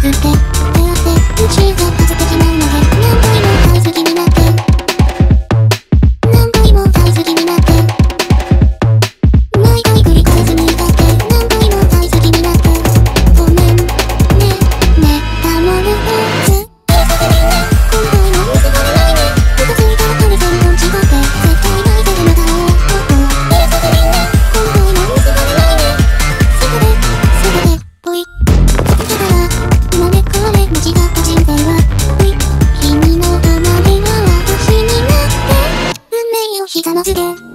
探っての次で。